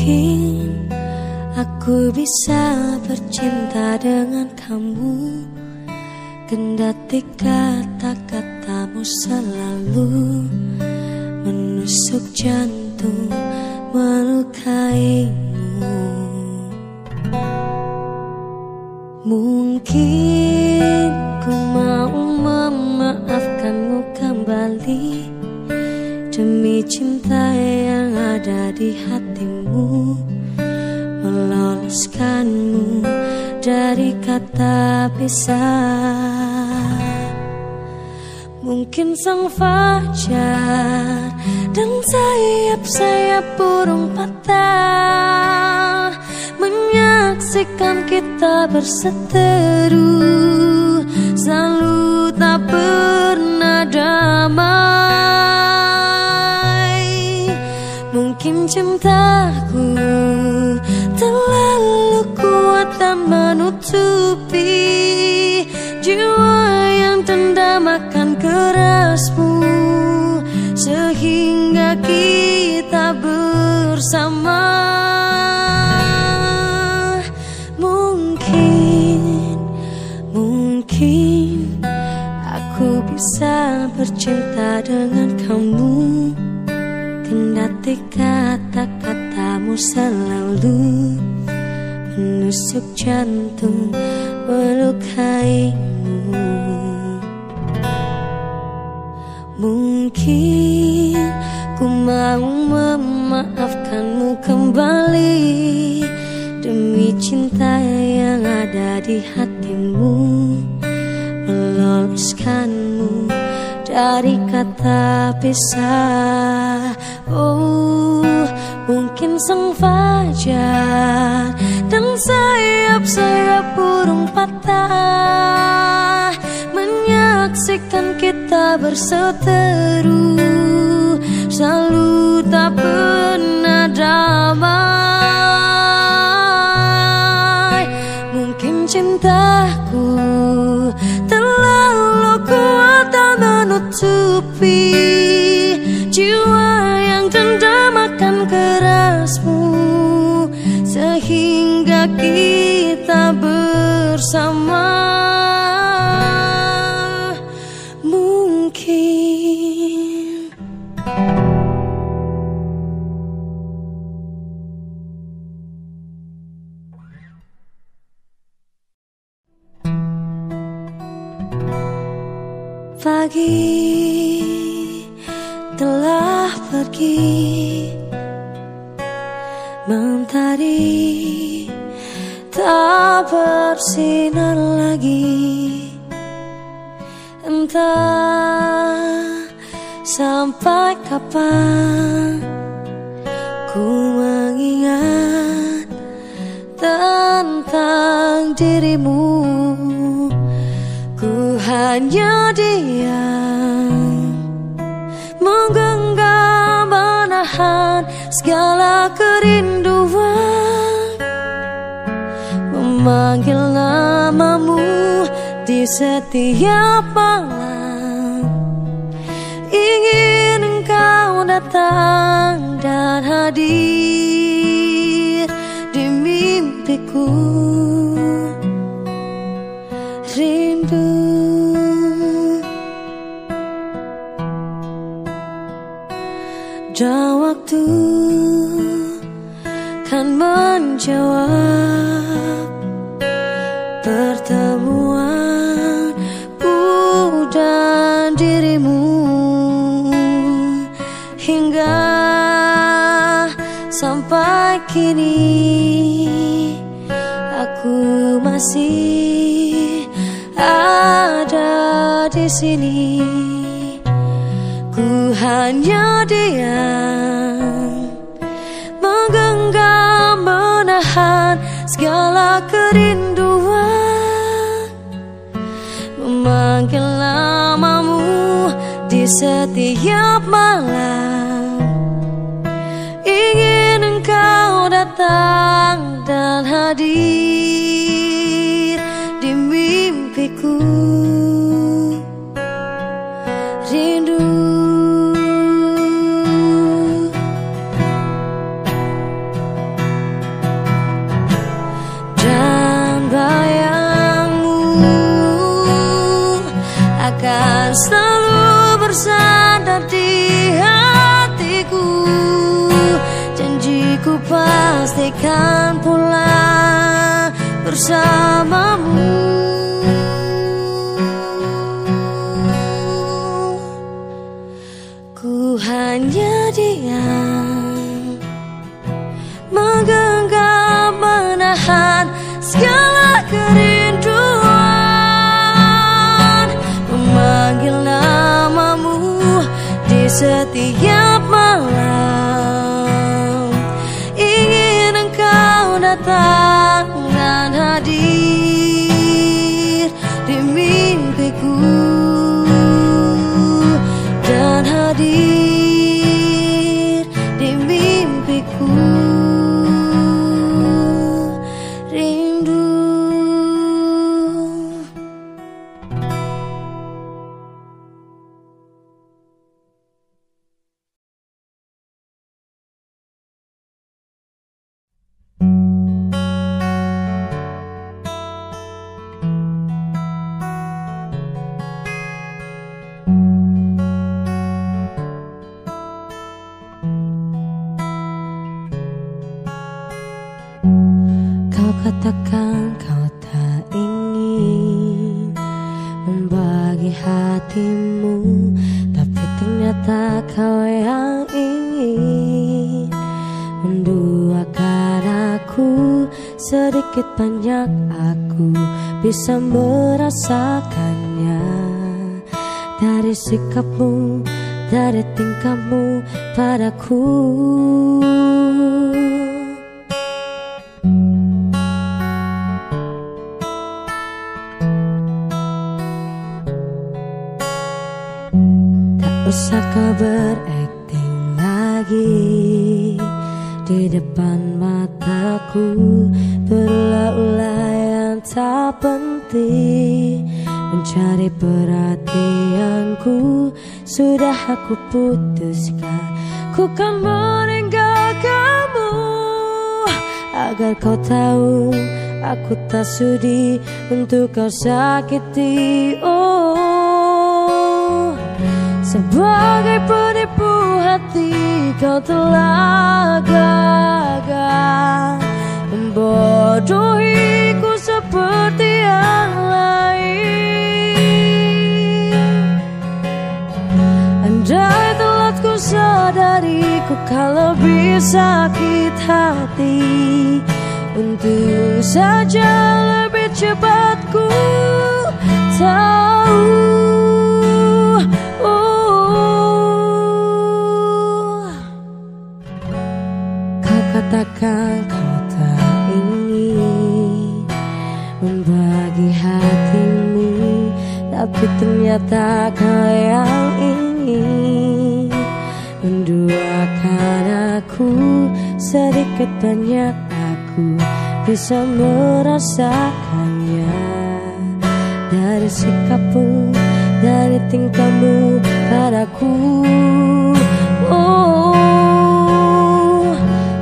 Mungkin aku bisa bercinta dengan kamu. Kendati kata-katamu selalu Menusuk jantung melukaimu. Mungkin ku mau memaafkanmu kembali cinta yang ada di hatimu Meloloskanmu dari kata pisah. Mungkin sang fajar dan sayap-sayap burung patah Menyaksikan kita berseteru. Selalu tak pernah damai cintaku terlalu kuat dan menutupi Jiwa yang tendam akan kerasmu Sehingga kita bersama. Mungkin, mungkin Aku bisa bercinta dengan selalu Menusuk jantung melukaimu. Mungkin ku mau memaafkanmu kembali Demi cinta yang ada di hatimu Meloloskanmu dari kata pisah. Oh, mungkin sang fajar Dan sayap-sayap burung patah Menyaksikan kita berseteru. Selalu tak pernah damai setiap malam Ingin engkau datang dan hadir di mimpiku hanya diam Menggenggam menahan segala kerinduan. Memanggil namamu di setiap malam. Ingin engkau datang dan hadir di mimpiku pastikan pulang bersamamu. Ku hanya diam Menggenggam menahan segala kerinduan. Memanggil namamu di setiap malam engkau datang bisa merasakannya. Dari sikapmu, dari tingkahmu padaku. Usah kau berakting lagi. Di depan mataku Berulah-ulah yang tak penting Mencari perhatianku. Sudah aku putuskan Ku kan meninggalkanmu Agar kau tahu Aku tak sudi untuk kau sakiti. Oh sebagai penipu hati kau telah gagal. Membodohiku seperti yang lain. Andai telat ku sadari ku kalau bisa sakit hati. Untuk saja lebih cepat ku tahu. Katakan kau tak ternyata kau yang ingin menduakan aku Sedikit banyak aku bisa merasakannya. Dari sikapmu, dari tingkahmu padaku.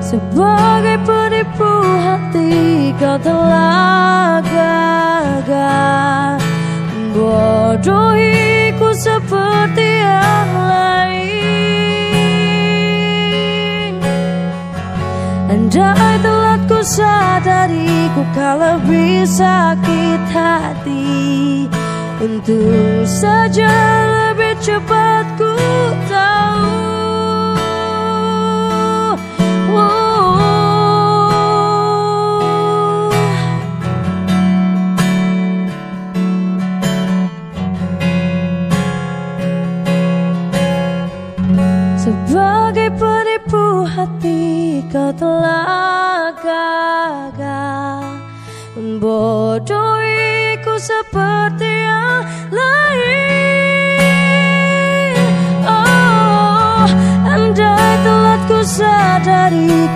Sebagai penipu hati kau telah gagal Bodohiku seperti yang lain. Andai telat ku sadari ku kalau bisa sakit hati. Untuk saja lebih cepat ku tahu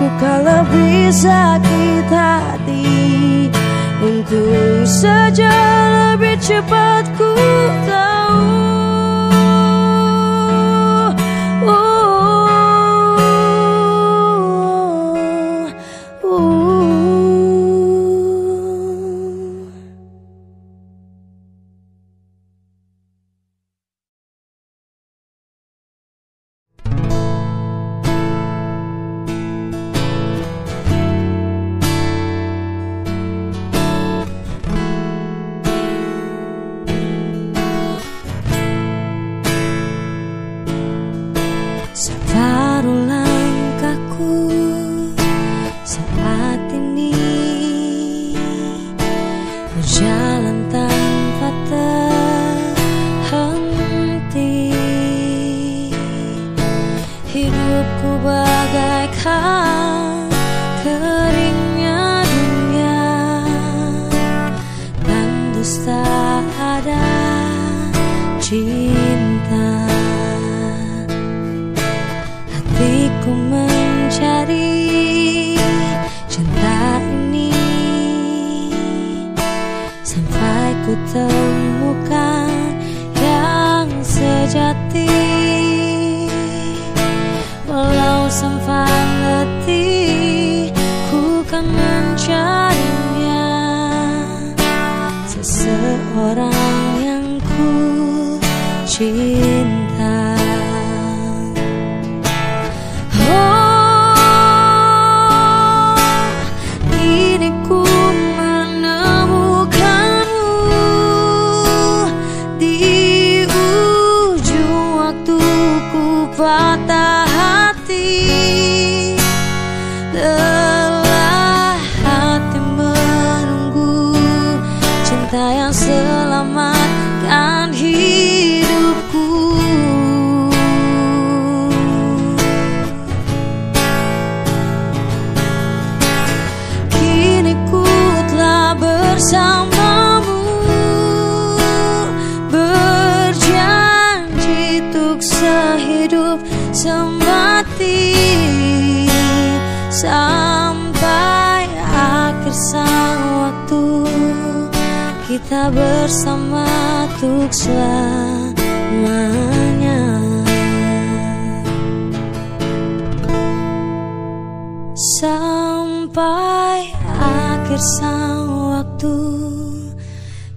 ku kalau bisa sakit hati Untuk saja lebih cepat ku tahu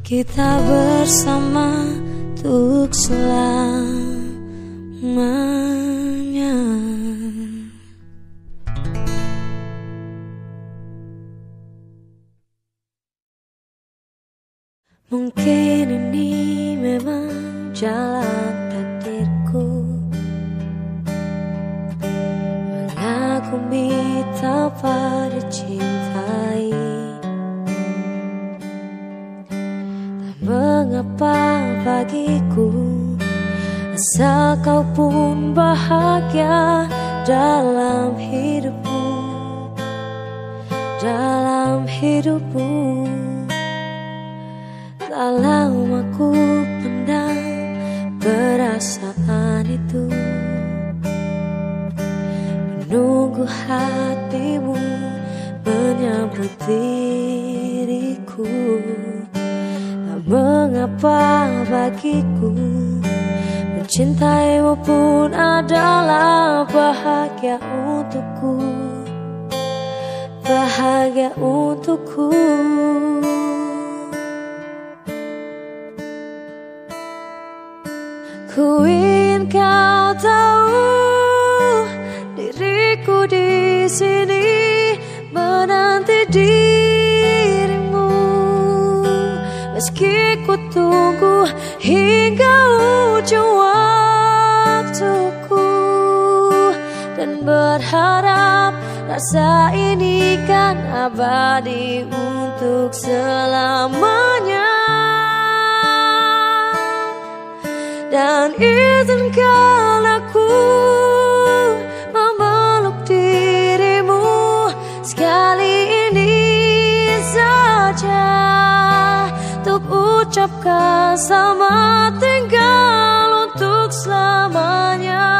Kita bersama untuk selamanya. Mungkin ini memang jalan takdirku. Mana ku minta pada cintai mengapa bagiku? Asal kau pun bahagia dalam hidupmu. Dalam hidupmu. Tak lama ku pendam perasaan itu Menunggu hatimu menyambut diriku mengapa bagiku? Mencintaimu pun adalah bahagia untukku. Bahagia untukku. Ku ingin kau tahu diriku di sini tunggu hingga ujung waktuku dan berharap rasa ini kan abadi untuk selamanya. Dan izinkan aku ucapkan selamat tinggal untuk selamanya.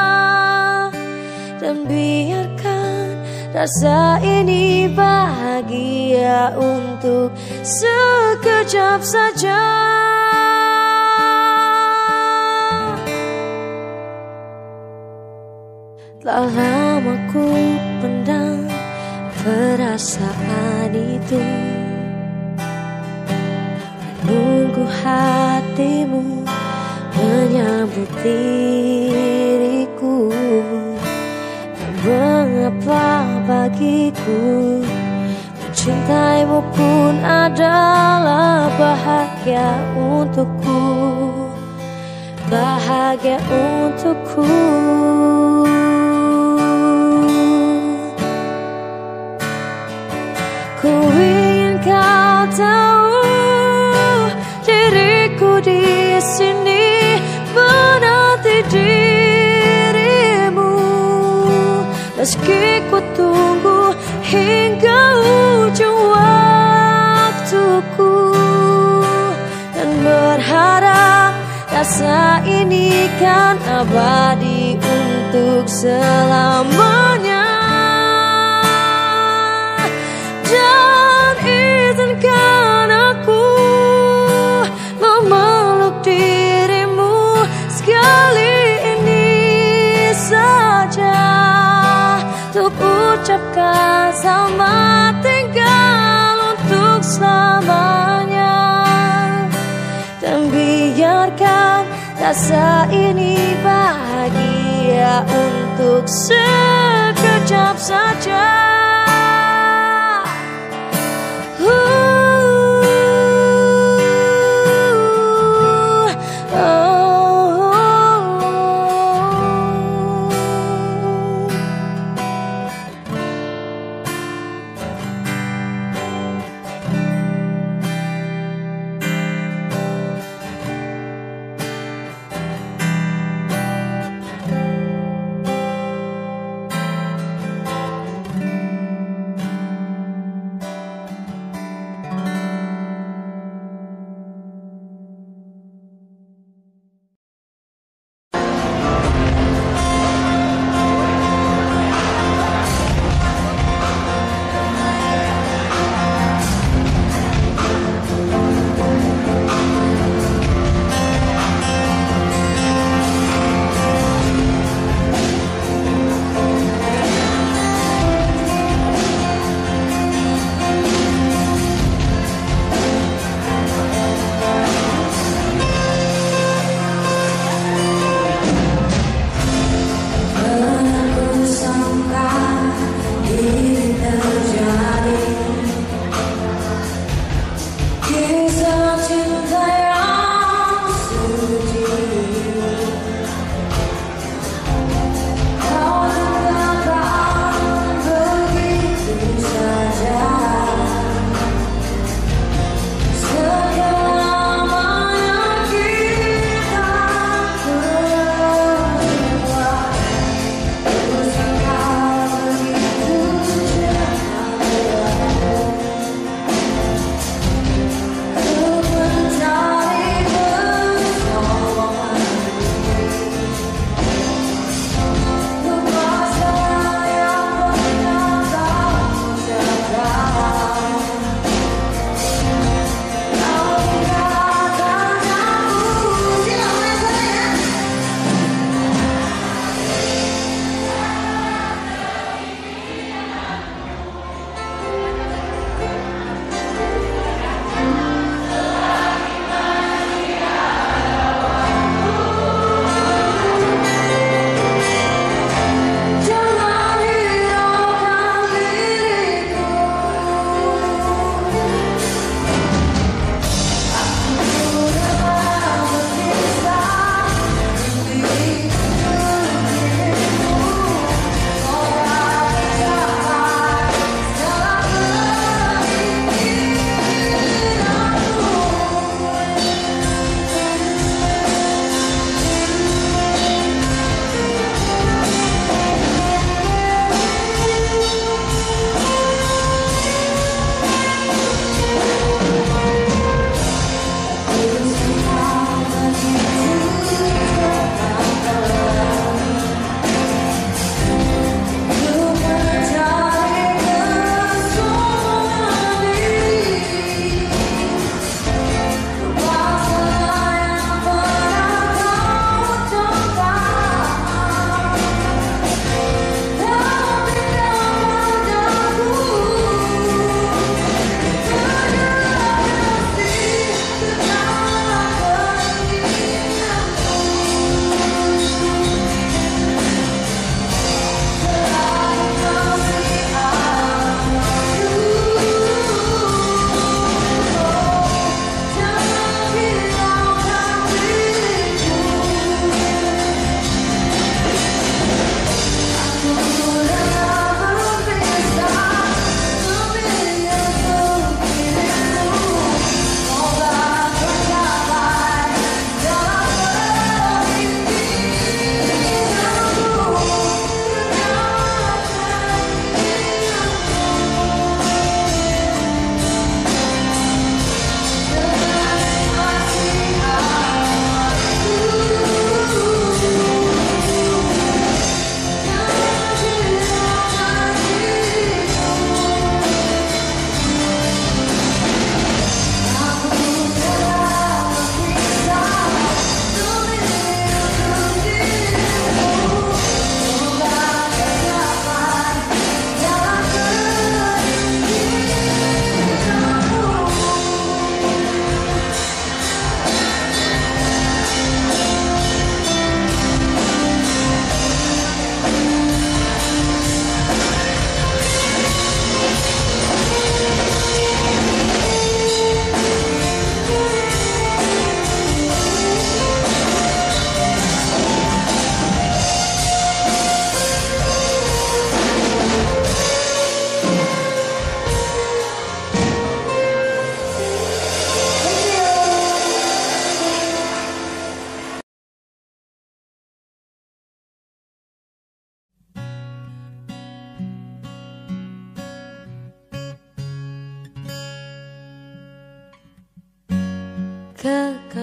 Dan biarkan rasa ini bahagia untuk sekejap saja. Telah lama ku pendam perasaan itu Menunggu hatimu menyambut diriku. Mengapa bagiku? Mencintaimu pun adalah bahagia untukku. Bahagia untukku Meski ku tunggu hingga ujung waktuku Dan berharap rasa ini kan abadi untuk selamanya ucapkan selamat tinggal untuk selamanya. Dan biarkan rasa ini bahagia untuk sekejap saja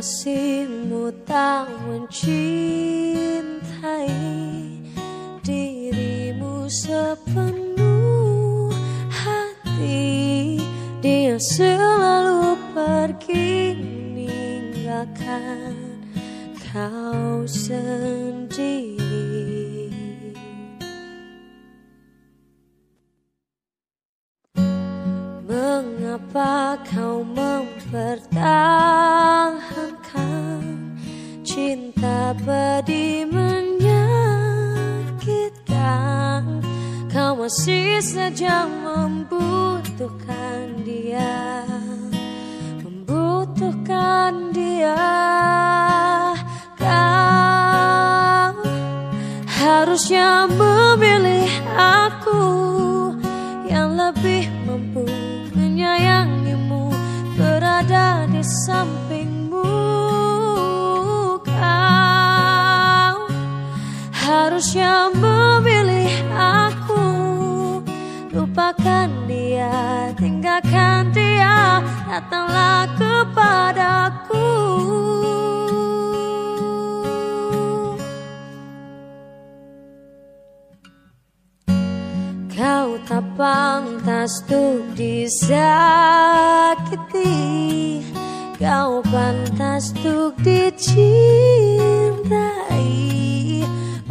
Kekasihmu tak mencintai dirimu sepenuh hati. Dia selalu pergi meninggalkan kau sendiri. Mengapa kau mempertahankan Cinta pedih menyakitkan. Kau masih saja membutuhkan dia. Membutuhkan dia. Kau harusnya memilih aku Yang lebih mampu menyayangimu Berada di sampingmu harusnya memilih aku. Lupakan dia, tinggalkan dia Datanglah kepadaku. Kau tak pantas untuk disakiti. Kau pantas untuk dicintai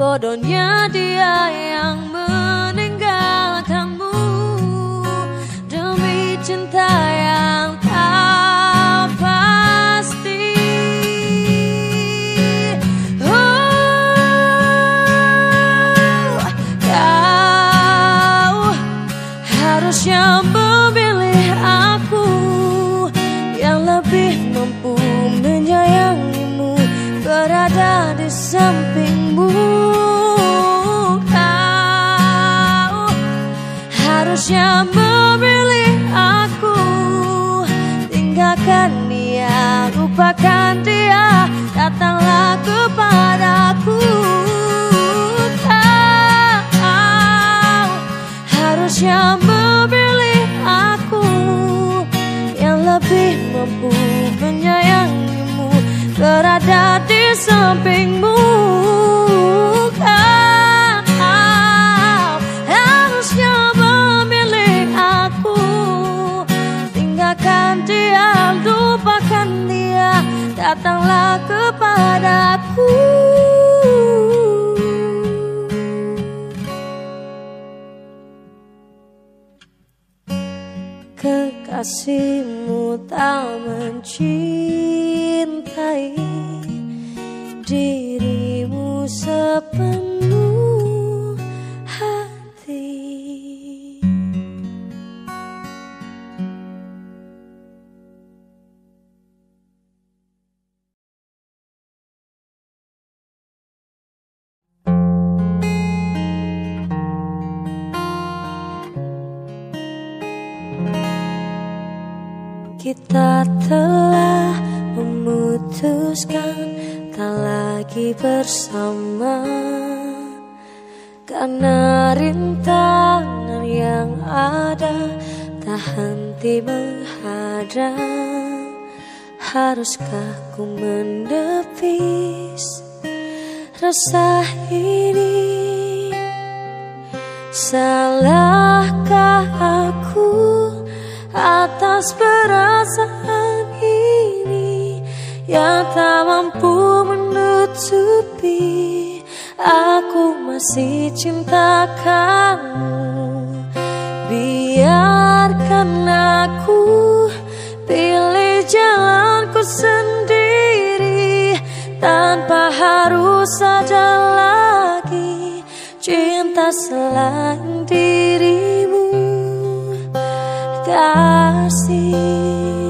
Bodohnya dia yang meninggalkanmu. Demi cinta yang tak pasti. Oh, kau memilih harusnya memilih aku Yang lebih mampu menyayangimu. Berada di sampingmu Kau harusnya memilih aku. Tinggalkan dia, lupakan dia Datanglah kepadaku Kekasihmu tak mencintai Dirimu sepenuh Kita telah memutuskan tak lagi bersama. Karena rintangan yang ada tak henti menghadang. Haruskah ku menepis rasa ini? Salahkah aku atas perasaan ini yang tak mampu menutupi. Aku masih cinta kamu. Biarkan aku pilih jalanku sendiri tanpa harus ada lagi cinta selain dirimu kasih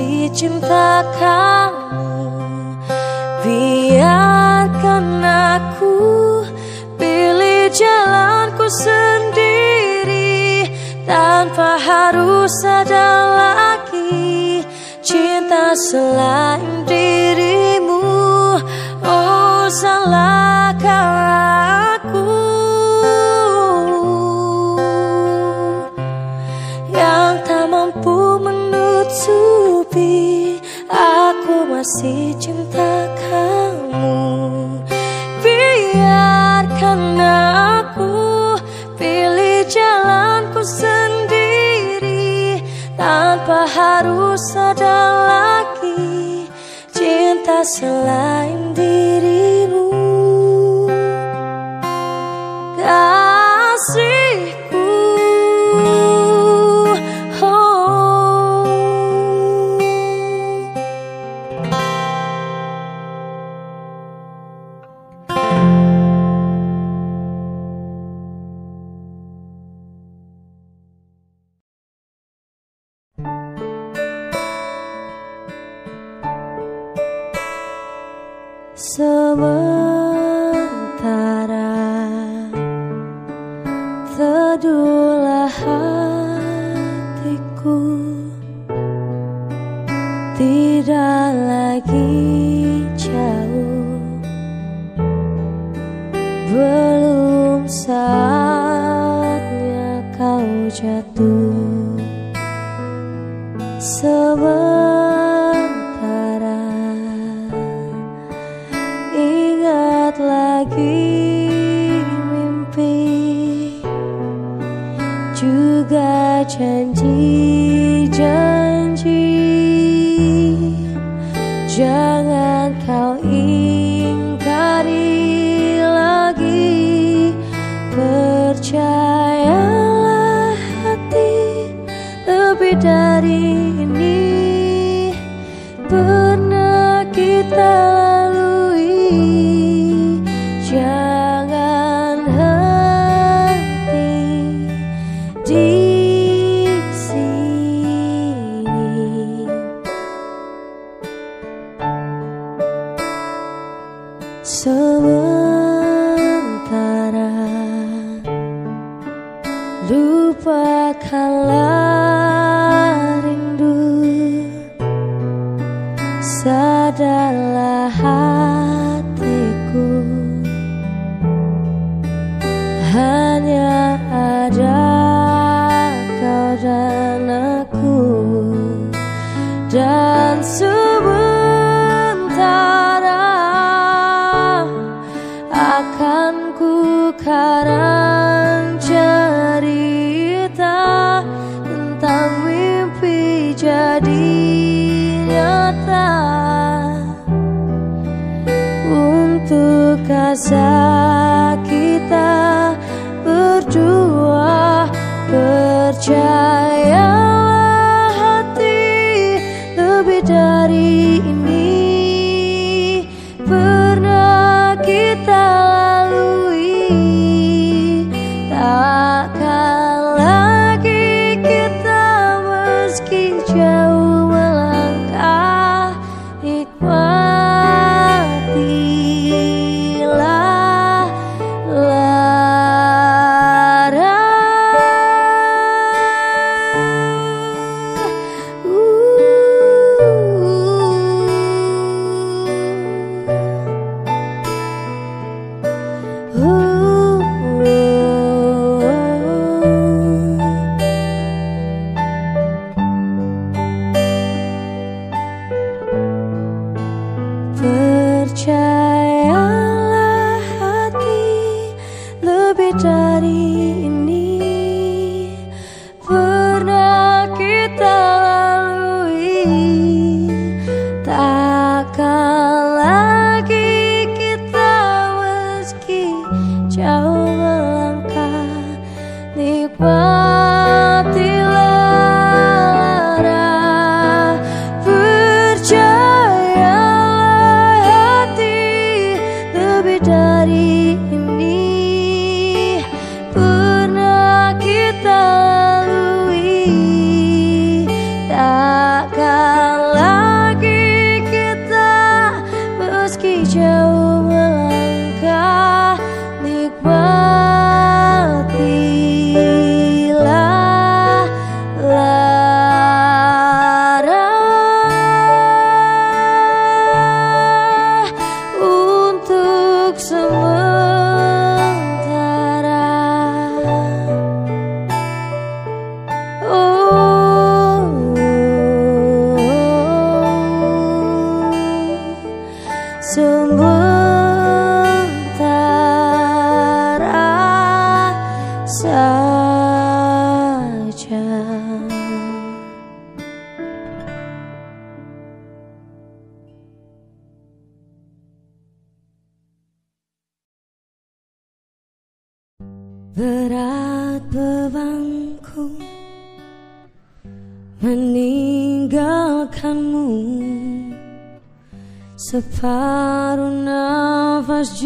masih cinta kamu. Biarkan aku pilih jalanku sendiri Tanpa harus ada lagi cinta selain dirimu tidak lagi. Lupakanlah rindu Sadarlah kau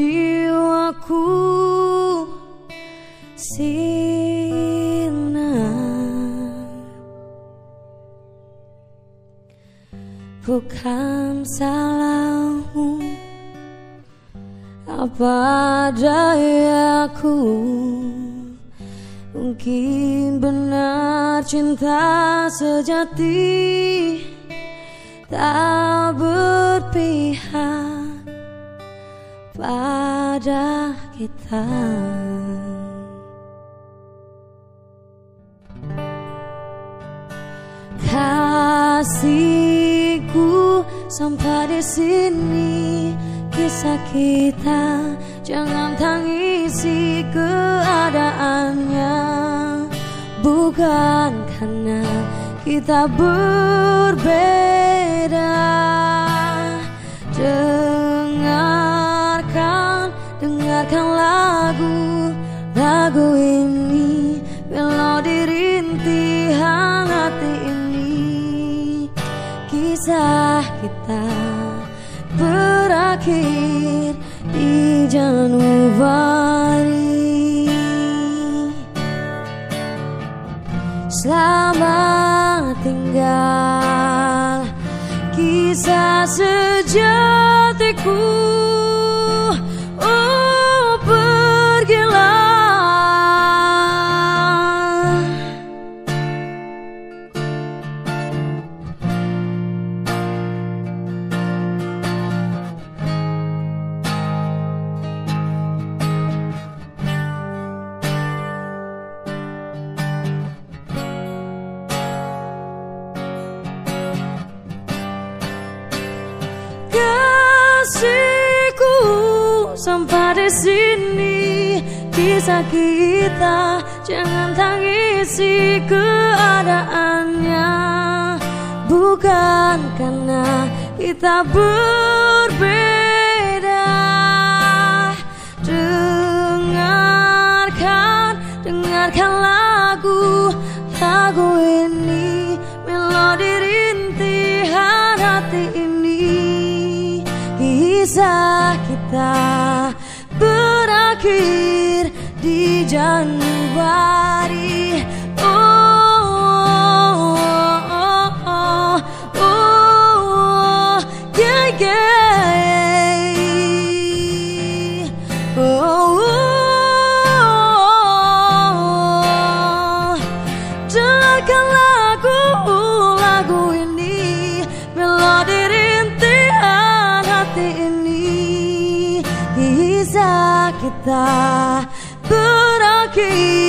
jiwaku sirna Bukan salahmu apa dayaku? Mungkin benar cinta sejati Tak berpihak pada kita. Kasihku sampai di sini. Kisah kita Jangan tangisi keadaannya. Bukan karena kita berbeda. Dengarkan, dengarkan lagu Lagu ini melodi rintihan hati ini. Kisah kita berakhir di Januari. Selamat tinggal. Kisah sejatiku kita jangan tangisi keadaannya. Bukan karena kita berbeda. Dengarkan dengarkan lagu lagu ini melodi rintihan hati ini. Kisah kita berakhir di Januari. Oh, oh, oh, oh, oh lagu ini. Hati ini. Kisah kita berakhir